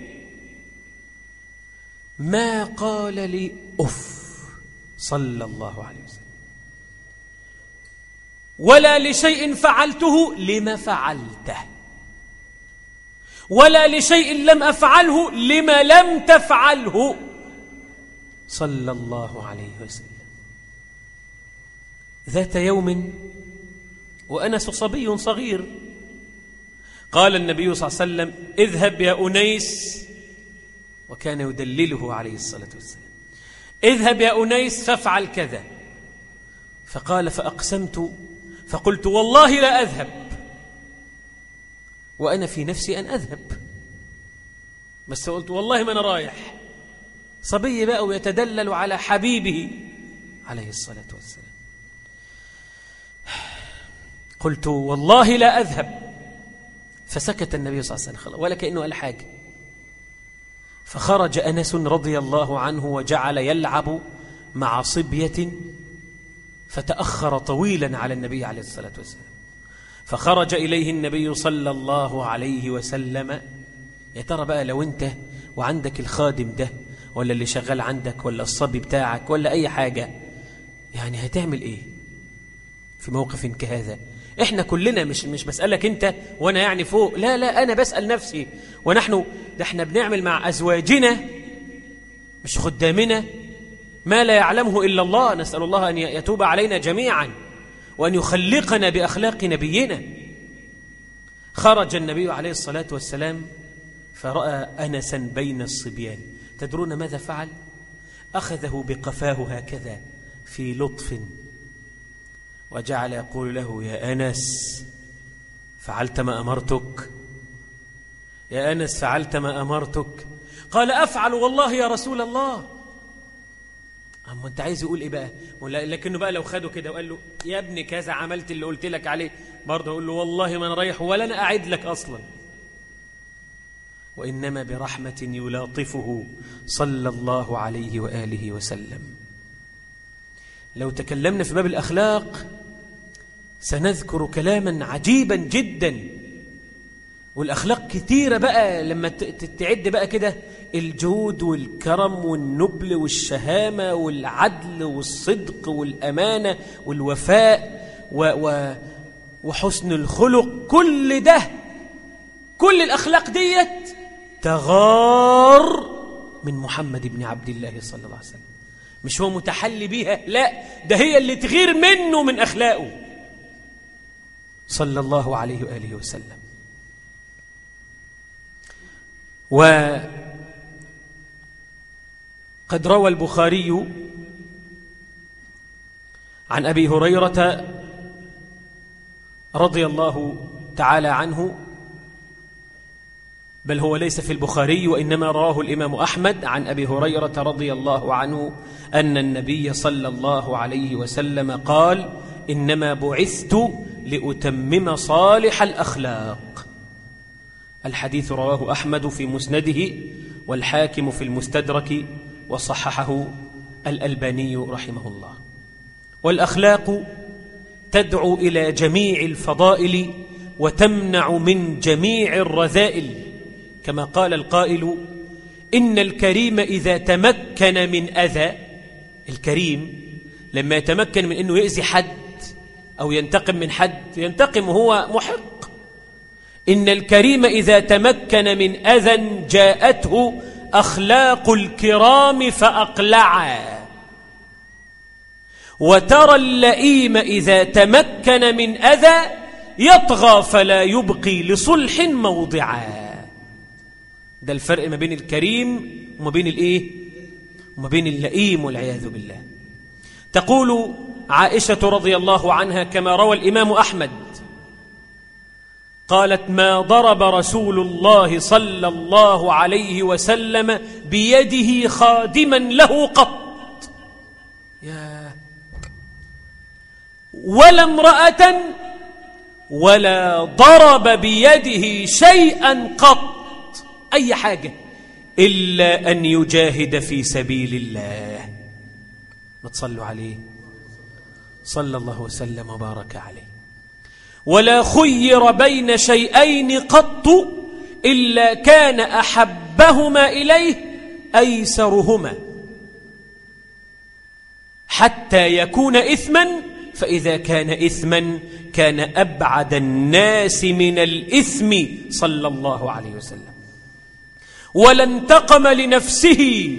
ما قال لي أف صلى الله عليه وسلم. ولا لشيء فعلته لما فعلته. ولا لشيء لم أفعله لما لم تفعله صلى الله عليه وسلم. ذات يوم وأنس صبي صغير قال النبي صلى الله عليه وسلم اذهب يا أنيس. وكان يدلله عليه الصلاة والسلام. اذهب يا أنيس فافعل كذا. فقال فأقسمت. فقلت والله لا أذهب. وأنا في نفسي أن أذهب. بس قلت والله ما أنا رايح. صبي بقى ويتدلل على حبيبه عليه الصلاة والسلام. قلت والله لا أذهب. فسكت النبي صلى الله عليه وسلم ولا كأنه قال حاجة. فخرج أنس رضي الله عنه وجعل يلعب مع صبية فتأخر طويلا على النبي عليه الصلاة والسلام. فخرج إليه النبي صلى الله عليه وسلم يا ترى بقى لو أنت وعندك الخادم ده ولا اللي شغال عندك ولا الصبي بتاعك ولا أي حاجة يعني هتعمل إيه في موقف كهذا؟ إحنا كلنا مش مش بسألك أنت وأنا يعني فوق. لا لا أنا بسأل نفسي. ونحن ده إحنا بنعمل مع أزواجنا مش خدامنا. ما لا يعلمه إلا الله. نسأل الله أن يتوب علينا جميعا وأن يخلقنا بأخلاق نبينا. خرج النبي عليه الصلاة والسلام فرأى أنسا بين الصبيان. تدرون ماذا فعل؟ أخذه بقفاه هكذا في لطف وجعل يقول له يا أنس فعلت ما أمرتك. يا أنس فعلت ما أمرتك. قال أفعل والله يا رسول الله. أما أنت عايز يقول إيه بقى؟ لكنه بقى لو خده كده وقال له يا ابني كذا عملت اللي قلت لك عليه. برضه أقول له والله ما أنا رايح ولا أنا أعد لك أصلا. وإنما برحمة يلاطفه صلى الله عليه وآله وسلم. لو تكلمنا في باب الأخلاق سنذكر كلاما عجيبا جدا. والأخلاق كثيرة بقى لما تعد بقى كده. الجود والكرم والنبل والشهامة والعدل والصدق والأمانة والوفاء و و وحسن الخلق. كل ده كل الأخلاق ديت تغار من محمد بن عبد الله صلى الله عليه وسلم. مش هو متحلي بيها لا ده هي اللي تغير منه من أخلاقه. صلى الله عليه وآله وسلم. وقد روى البخاري عن أبي هريرة رضي الله تعالى عنه بل هو ليس في البخاري وإنما رواه الإمام أحمد عن أبي هريرة رضي الله عنه أن النبي صلى الله عليه وسلم قال إنما بعثت لأتمم صالح الأخلاق. الحديث رواه أحمد في مسنده والحاكم في المستدرك وصححه الألباني رحمه الله. والأخلاق تدعو إلى جميع الفضائل وتمنع من جميع الرذائل. كما قال القائل إن الكريم إذا تمكن من أذى الكريم لما يتمكن من أنه يأذي حد أو ينتقم من حد ينتقم وهو محق. إن الكريم إذا تمكن من أذى جاءته أخلاق الكرام فأقلعا وترى اللئيم إذا تمكن من أذى يطغى فلا يبقي لصلح موضعا ده الفرق ما بين الكريم وما بين الإيه؟ وما بين اللئيم والعياذ بالله. تقول عائشة رضي الله عنها كما روى الإمام أحمد. قالت ما ضرب رسول الله صلى الله عليه وسلم بيده خادما له قط. يا ولا امرأة ولا ضرب بيده شيئا قط. أي حاجة. إلا أن يجاهد في سبيل الله. ما تصلوا عليه. صلى الله وسلم وبارك عليه. ولا خير بين شيئين قط إلا كان أحبهما إليه أيسرهما. حتى يكون إثما فإذا كان إثما كان أبعد الناس من الإثم صلى الله عليه وسلم. ولا انتقم لنفسه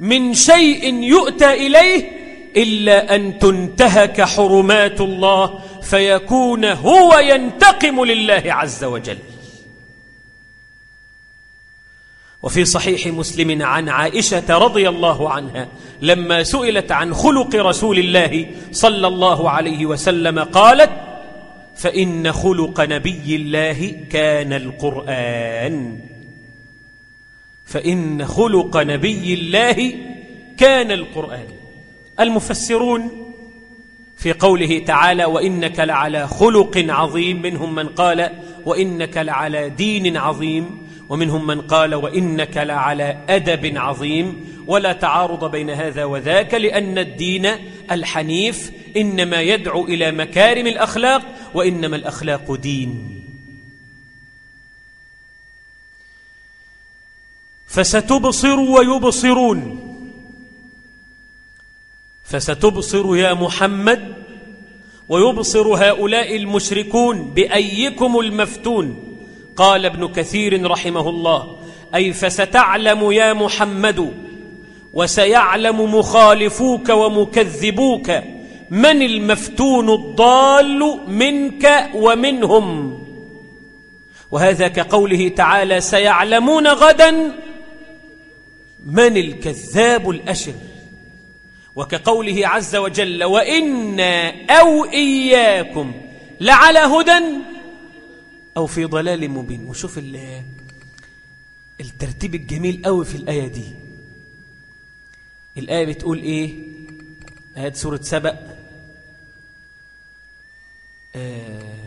من شيء يؤتى إليه إلا أن تنتهك حرمات الله فيكون هو ينتقم لله عز وجل. وفي صحيح مسلم عن عائشة رضي الله عنها لما سئلت عن خلق رسول الله صلى الله عليه وسلم قالت فإن خلق نبي الله كان القرآن. فإن خلق نبي الله كان القرآن. المفسرون في قوله تعالى وإنك لعلى خلق عظيم منهم من قال وإنك لعلى دين عظيم ومنهم من قال وإنك لعلى أدب عظيم. ولا تعارض بين هذا وذاك لأن الدين الحنيف إنما يدعو إلى مكارم الأخلاق وإنما الأخلاق دين. فستبصر ويبصرون. فستبصر يا محمد ويبصر هؤلاء المشركون بأيكم المفتون. قال ابن كثير رحمه الله أي فستعلم يا محمد وسيعلم مخالفوك ومكذبوك من المفتون الضال منك ومنهم. وهذا كقوله تعالى سيعلمون غدا من الكذاب الأشر. وكقوله عز وجل وإنا أو إياكم لعلى هدى أو في ضلال مبين. وشوف الترتيب الجميل قوي في الآية دي. الآية بتقول إيه؟ آيات سورة سبأ. آه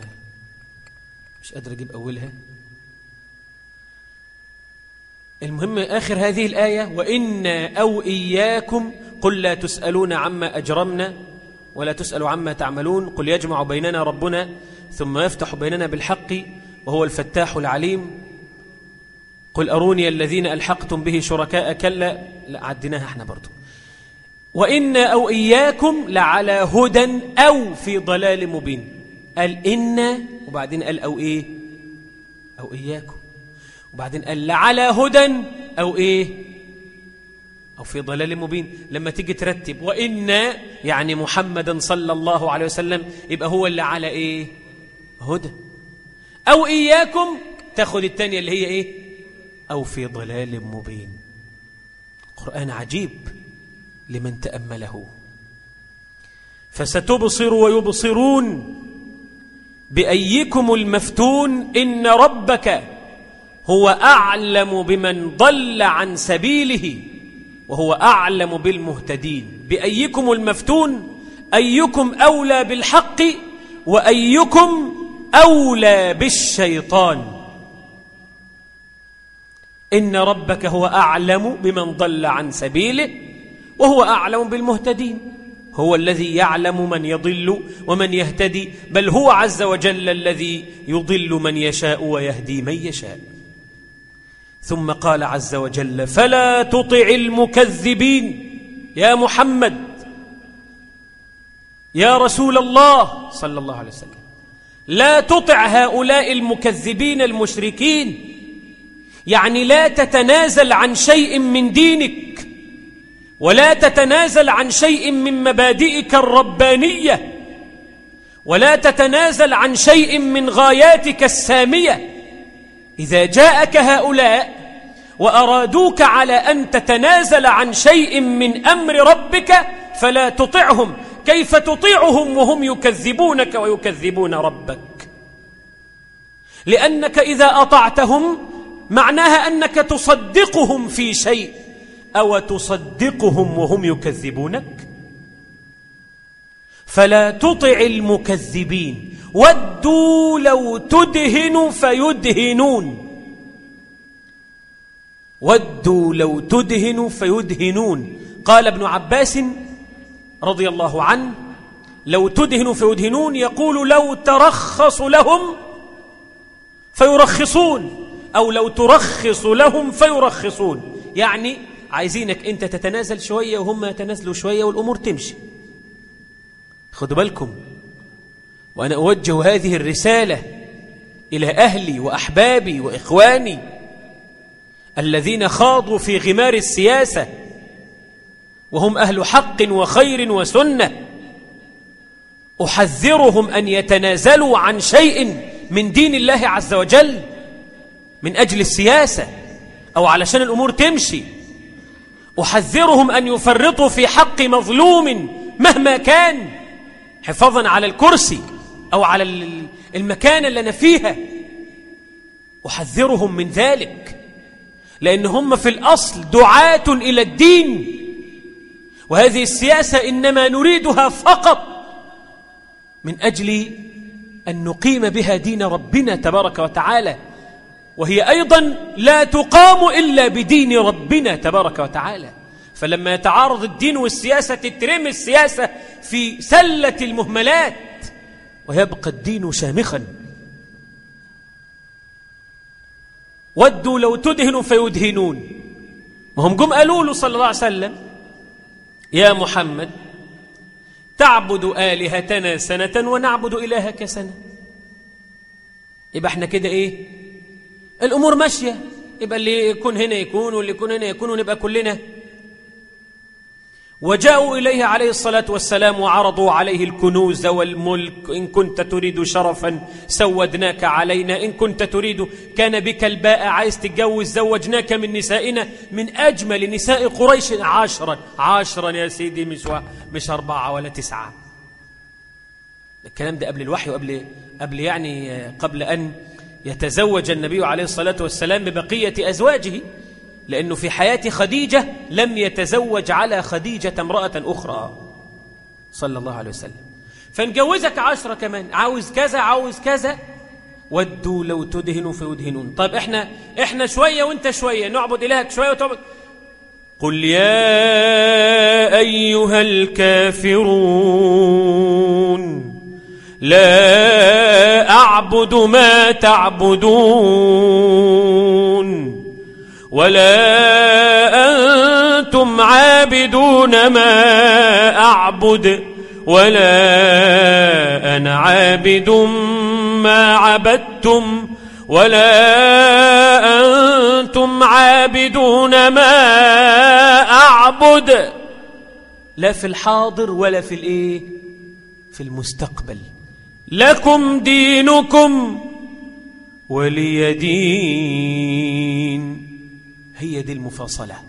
مش قادر أجيب أولها. المهم آخر هذه الآية وإنا أو إياكم قل لا تسألون عما أجرمنا ولا تسأل عما تعملون. قل يجمع بيننا ربنا ثم يفتح بيننا بالحق وهو الفتاح العليم. قل أروني الذين ألحقتم به شركاء كلا. لا عدناها إحنا برضو. وإنا أو إياكم لعلى هدى أو في ضلال مبين. قال إنا وبعدين قال أو إيه؟ أو إياكم. وبعدين قال لعلى هدى أو إيه؟ أو في ضلال مبين. لما تيجي ترتب وإنا يعني محمدا صلى الله عليه وسلم يبقى هو اللي على إيه؟ هدى. أو إياكم تاخد التانية اللي هي إيه؟ أو في ضلال مبين. قرآن عجيب لمن تأمله. فستبصر ويبصرون بأيكم المفتون. إن ربك هو أعلم بمن ضل عن سبيله. وهو أعلم بالمهتدين. بأيكم المفتون أيكم أولى بالحق وأيكم أولى بالشيطان. إن ربك هو أعلم بمن ضل عن سبيله وهو أعلم بالمهتدين. هو الذي يعلم من يضل ومن يهتدي بل هو عز وجل الذي يضل من يشاء ويهدي من يشاء. ثم قال عز وجل فلا تطع المكذبين. يا محمد يا رسول الله صلى الله عليه وسلم لا تطع هؤلاء المكذبين المشركين. يعني لا تتنازل عن شيء من دينك ولا تتنازل عن شيء من مبادئك الربانية ولا تتنازل عن شيء من غاياتك السامية. إذا جاءك هؤلاء وأرادوك على أن تتنازل عن شيء من أمر ربك فلا تطعهم. كيف تطيعهم وهم يكذبونك ويكذبون ربك؟ لأنك إذا أطعتهم معناها أنك تصدقهم في شيء. أو تصدقهم وهم يكذبونك؟ فلا تطع المكذبين. ودوا لو تدهن فيدهنون. ودوا لو تدهن فيدهنون. قال ابن عباس رضي الله عنه لو تدهن فيدهنون يقول لو ترخص لهم فيرخصون أو لو ترخص لهم فيرخصون. يعني عايزينك أنت تتنازل شوية وهم يتنازلوا شوية والأمور تمشي. خدوا بالكم. وأنا أوجه هذه الرسالة إلى أهلي وأحبابي وإخواني الذين خاضوا في غمار السياسة وهم أهل حق وخير وسنة. أحذرهم أن يتنازلوا عن شيء من دين الله عز وجل من أجل السياسة أو علشان الأمور تمشي. أحذرهم أن يفرطوا في حق مظلوم مهما كان حفاظا على الكرسي. أو على المكان اللي أنا فيها. أحذرهم من ذلك. لأن هم في الأصل دعاة إلى الدين. وهذه السياسة إنما نريدها فقط من أجل أن نقيم بها دين ربنا تبارك وتعالى. وهي أيضا لا تقام إلا بدين ربنا تبارك وتعالى. فلما يتعارض الدين والسياسة تترمي السياسة في سلة المهملات. ويبقى الدين شامخا ودوا لو تدهنوا فيدهنون. وهم جم قالوا له صلى الله عليه وسلم يا محمد تعبد آلهتنا سنة ونعبد إلهك سنة. يبقى إحنا كده إيه؟ الأمور ماشية. يبقى اللي يكون هنا يكون واللي يكون هنا يكون ونبقى كلنا وجاءوا إليه عليه الصلاة والسلام وعرضوا عليه الكنوز والملك إن كنت تريد شرفا سودناك علينا إن كنت تريد كان بك الباء عايز تتجوز زوجناك من نسائنا من أجمل نساء قريش عشرا عشرا يا سيدي مش, مش أربعة ولا تسعة. الكلام ده قبل الوحي وقبل قبل يعني قبل أن يتزوج النبي عليه الصلاة والسلام ببقية أزواجه. لأنه في حياة خديجة لم يتزوج على خديجة امرأة أخرى. صلى الله عليه وسلم. فنجوزك عشرة كمان. عاوز كذا عاوز كذا. ودوا لو تدهنوا فيدهنون. طيب إحنا إحنا شوية وأنت شوية. نعبد إلهك شوية وتعبد. قل يا أيها الكافرون لا أعبد ما تعبدون. ولا أنتم عابدون ما أعبد ولا أنا عابد ما عبدتم ولا أنتم عابدون ما أعبد. لا في الحاضر ولا في الإيه؟ في المستقبل. لكم دينكم ولي دين. هي دي المفاصلة.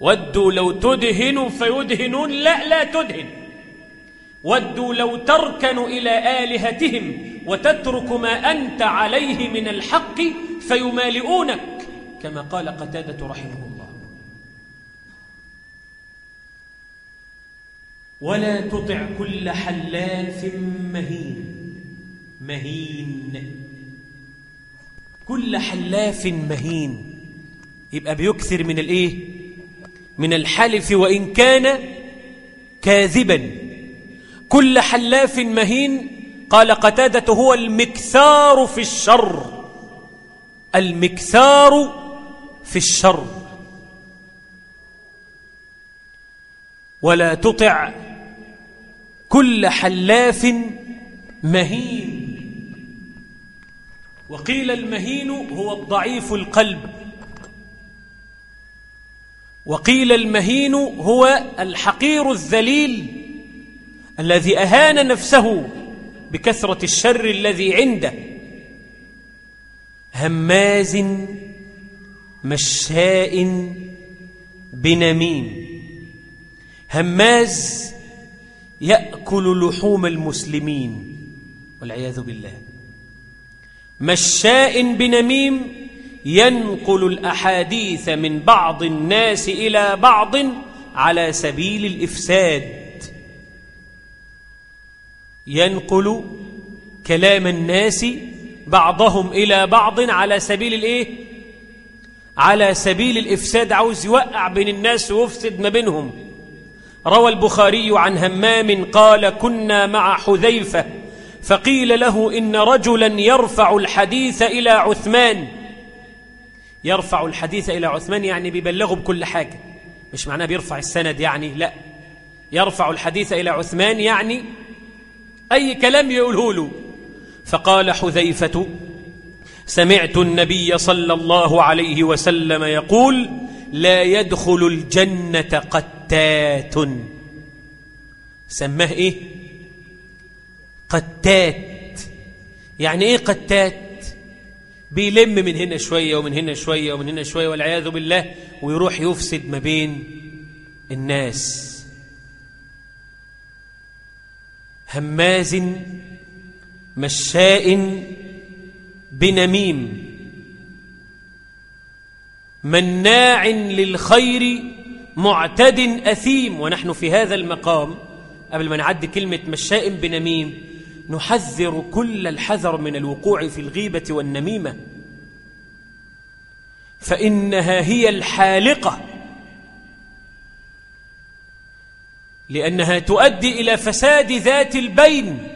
ودوا لو تدهنوا فيدهنون لا لا تدهن. ودوا لو تركن إلى آلهتهم وتترك ما أنت عليه من الحق فيمالئونك كما قال قتادة رحمه الله. ولا تطع كل حلاف مهين. مهين. كل حلاف مهين. يبقى بيكثر من الإيه؟ من الحلف وإن كان كاذبا. كل حلاف مهين قال قتادة هو المكثار في الشر. المكثار في الشر. ولا تطع كل حلاف مهين. وقيل المهين هو الضعيف القلب. وقيل المهين هو الحقير الذليل الذي أهان نفسه بكثرة الشر الذي عنده. هماز مشاء بنميم. هماز يأكل لحوم المسلمين والعياذ بالله. مشاء بنميم ينقل الأحاديث من بعض الناس إلى بعض على سبيل الإفساد. ينقل كلام الناس بعضهم إلى بعض على سبيل الإيه؟ على سبيل الإفساد. عاوز يوقع بين الناس ويفسد ما بينهم. روى البخاري عن همام قال كنا مع حذيفة فقيل له إن رجلا يرفع الحديث إلى عثمان. يرفع الحديث إلى عثمان يعني بيبلغه بكل حاجة. مش معناه بيرفع السند يعني لا. يرفع الحديث إلى عثمان يعني أي كلام يقوله له. فقال حذيفة سمعت النبي صلى الله عليه وسلم يقول لا يدخل الجنة قتات. سماه إيه؟ قتات. يعني إيه قتات؟ بيلم من هنا شوية ومن هنا شوية ومن هنا شوية والعياذ بالله ويروح يفسد ما بين الناس. هماز مشاء بنميم. مناع للخير معتد أثيم. ونحن في هذا المقام قبل ما نعد كلمة مشاء بنميم نحذر كل الحذر من الوقوع في الغيبة والنميمة. فإنها هي الحالقة. لأنها تؤدي إلى فساد ذات البين.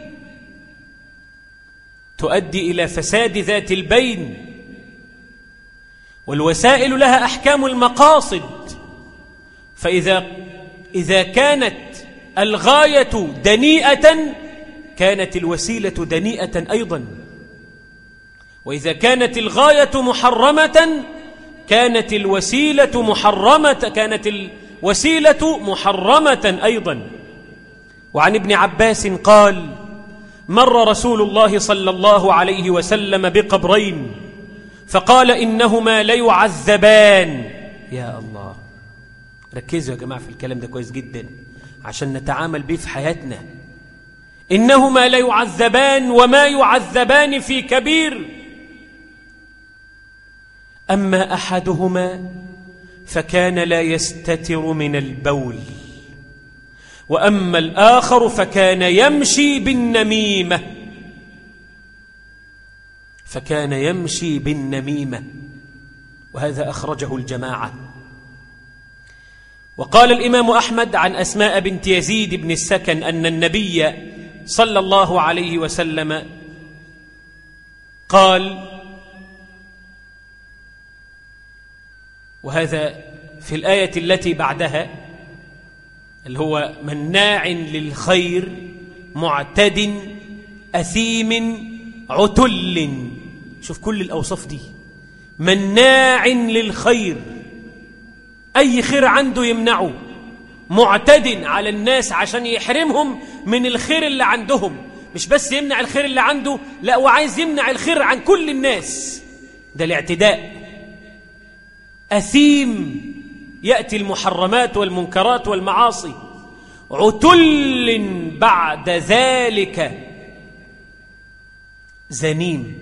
تؤدي إلى فساد ذات البين. والوسائل لها أحكام المقاصد. فإذا إذا كانت الغاية دنيئة كانت الوسيلة دنيئة أيضا. وإذا كانت الغاية محرمة كانت الوسيلة محرمة كانت الوسيلة محرمة أيضا. وعن ابن عباس قال مر رسول الله صلى الله عليه وسلم بقبرين فقال إنهما ليعذبان. يا الله ركزوا يا جماعة في الكلام ده كويس جدا عشان نتعامل به في حياتنا. إنهما ليعذبان وما يعذبان في كبير. أما أحدهما فكان لا يستتر من البول وأما الآخر فكان يمشي بالنميمة. فكان يمشي بالنميمة وهذا أخرجه الجماعة. وقال الإمام أحمد عن أسماء بنت يزيد بن السكن أن النبي صلى الله عليه وسلم قال وهذا في الآية التي بعدها اللي هو مناع للخير معتد أثيم عتل. شوف كل الأوصاف دي. مناع للخير. أي خير عنده يمنعه. معتد على الناس عشان يحرمهم من الخير اللي عندهم. مش بس يمنع الخير اللي عنده لا وعايز يمنع الخير عن كل الناس. ده الاعتداء. أثيم يأتي المحرمات والمنكرات والمعاصي. عتل بعد ذلك زنيم.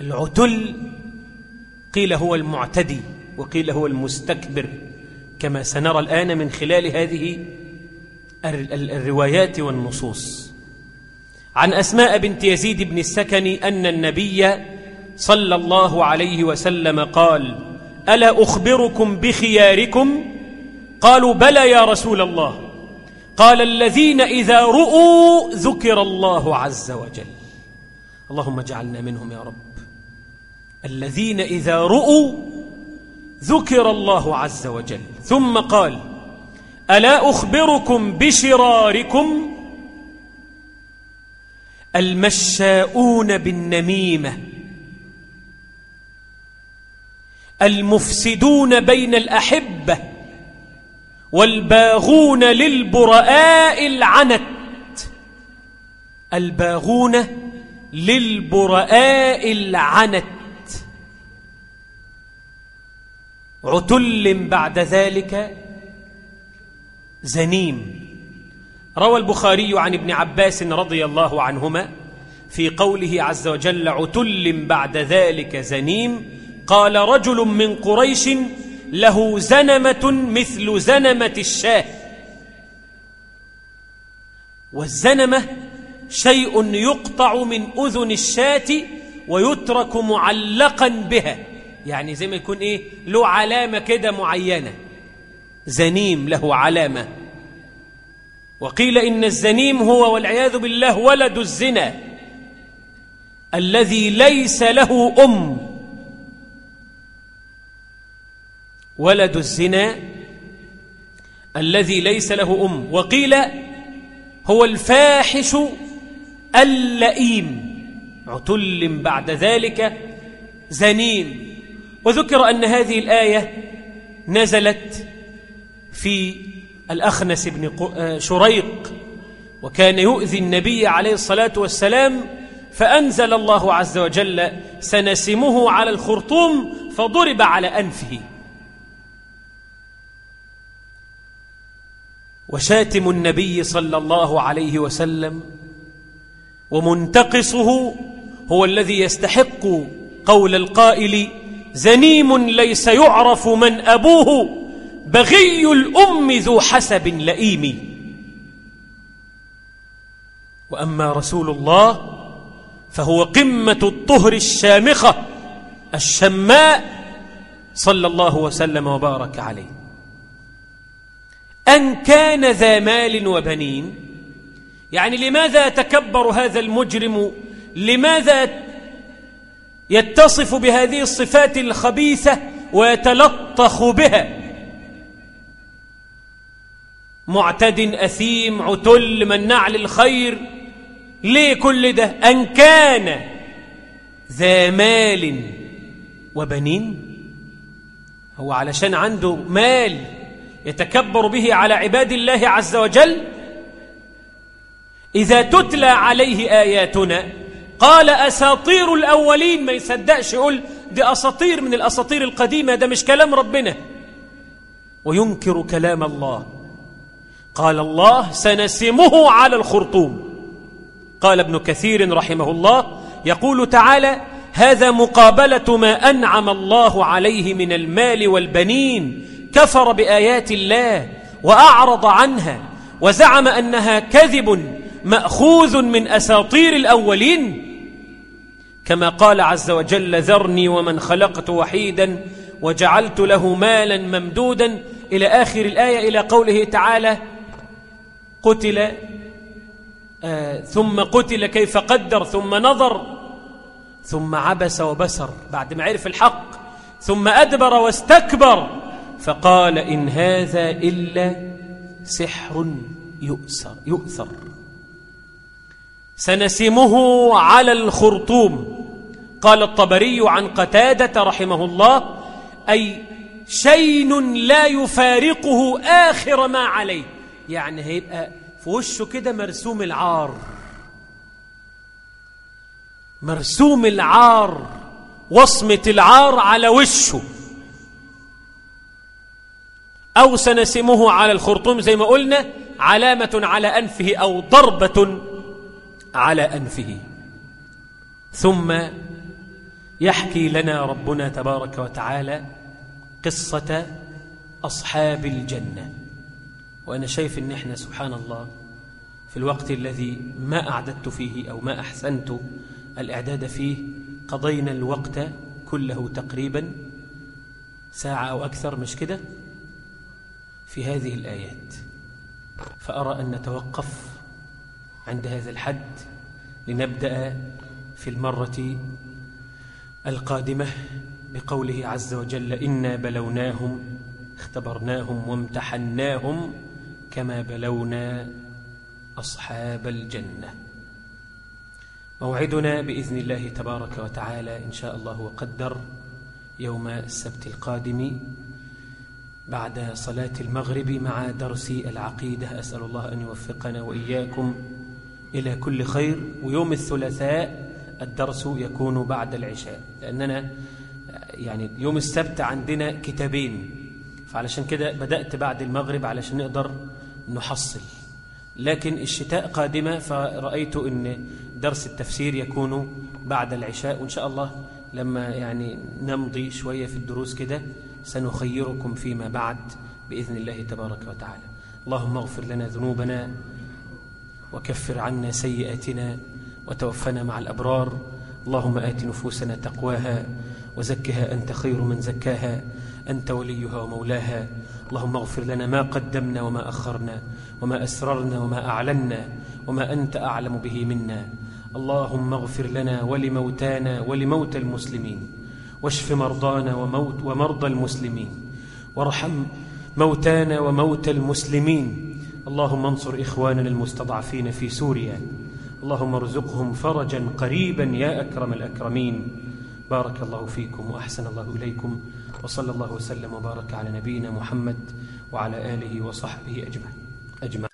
العتل قيل هو المعتدي وقيل هو المستكبر. كما سنرى الآن من خلال هذه الروايات والنصوص. عن أسماء بنت يزيد بن السكن أن النبي صلى الله عليه وسلم قال ألا أخبركم بخياركم؟ قالوا بلى يا رسول الله. قال الذين إذا رؤوا ذكر الله عز وجل. اللهم اجعلنا منهم يا رب. الذين إذا رؤوا ذكر الله عز وجل. ثم قال ألا أخبركم بشراركم المشاؤون بالنميمة المفسدون بين الأحبة والباغون للبرآء العنت الباغون للبرآء العنت. عتل بعد ذلك زنيم. روى البخاري عن ابن عباس رضي الله عنهما في قوله عز وجل عتل بعد ذلك زنيم. قال رجل من قريش له زنمة مثل زنمة الشاه. والزنمة شيء يقطع من أذن الشاة ويترك معلقا بها. يعني زي ما يكون إيه له علامة كده معينة. زنيم له علامة. وقيل إن الزنيم هو والعياذ بالله ولد الزنا الذي ليس له أم. ولد الزنا الذي ليس له أم. وقيل هو الفاحش اللئيم. عتل بعد ذلك زنيم. وذكر أن هذه الآية نزلت في الأخنس بن آه، شريق وكان يؤذي النبي عليه الصلاة والسلام فأنزل الله عز وجل سنسمه على الخرطوم فضرب على أنفه. وشاتم النبي صلى الله عليه وسلم ومنتقصه هو الذي يستحق قول القائل زنيم ليس يعرف من أبوه بغي الأم ذو حسب لئيم. وأما رسول الله فهو قمة الطهر الشامخة الشماء صلى الله وسلم وبارك عليه. أن كان ذا مال وبنين يعني لماذا يتكبر هذا المجرم؟ لماذا يتصف بهذه الصفات الخبيثة ويتلطخ بها. معتد أثيم عتل منع للخير ليه كل ده أن كان ذا مال وبنين. هو علشان عنده مال يتكبر به على عباد الله عز وجل. إذا تتلى عليه آياتنا قال أساطير الأولين ما يصدقش يقول دي أساطير من الأساطير القديمة ده مش كلام ربنا. وينكر كلام الله. قال الله سنسمه على الخرطوم. قال ابن كثير رحمه الله يقول تعالى هذا مقابلة ما أنعم الله عليه من المال والبنين كفر بآيات الله وأعرض عنها وزعم أنها كذب مأخوذ من أساطير الأولين كما قال عز وجل ذرني ومن خلقت وحيدا وجعلت له مالا ممدودا. إلى آخر الآية إلى قوله تعالى قتل آه ثم قتل كيف قدر ثم نظر ثم عبس وبسر بعد ما عرف الحق ثم أدبر واستكبر. فقال إن هذا إلا سحر يؤثر, يؤثر. سنسمه على الخرطوم. قال الطبري عن قتادة رحمه الله أي شين لا يفارقه آخر ما عليه. يعني هيبقى في وشه كده مرسوم العار. مرسوم العار وصمة العار على وشه. أو سنسمه على الخرطوم زي ما قلنا علامة على أنفه أو ضربة على أنفه. ثم يحكي لنا ربنا تبارك وتعالى قصة أصحاب الجنة. وأنا شايف أن إحنا سبحان الله في الوقت الذي ما أعددت فيه أو ما أحسنت الإعداد فيه قضينا الوقت كله تقريبا ساعة أو أكثر مش كده؟ في هذه الآيات. فأرى أن نتوقف عند هذا الحد لنبدأ في المرة القادمة بقوله عز وجل إنا بلوناهم اختبرناهم وامتحناهم كما بلونا أصحاب الجنة. موعدنا بإذن الله تبارك وتعالى إن شاء الله وقدر يوم السبت القادم بعد صلاة المغرب مع درس العقيدة. أسأل الله أن يوفقنا وإياكم إلى كل خير ويوم الثلاثاء الدرس يكون بعد العشاء. لأننا يعني يوم السبت عندنا كتابين. فعلشان كده بدأت بعد المغرب علشان نقدر نحصل. لكن الشتاء قادمة فرأيت أن درس التفسير يكون بعد العشاء. وإن شاء الله لما يعني نمضي شوية في الدروس كده سنخيركم فيما بعد بإذن الله تبارك وتعالى. اللهم اغفر لنا ذنوبنا وكفر عنا سيئاتنا وتوفنا مع الأبرار. اللهم آت نفوسنا تقواها وزكها أنت خير من زكاها. أنت وليها ومولاها. اللهم اغفر لنا ما قدمنا وما أخرنا وما أسررنا وما أعلنا وما أنت أعلم به منا. اللهم اغفر لنا ولموتانا ولموتى المسلمين. واشف مرضانا وموت ومرضى المسلمين. وارحم موتانا وموتى المسلمين. اللهم انصر إخواننا المستضعفين في سوريا. اللهم ارزقهم فرجا قريبا يا أكرم الأكرمين. بارك الله فيكم وأحسن الله إليكم. وصلى الله وسلم وبارك على نبينا محمد وعلى آله وصحبه أجمعين. أجمع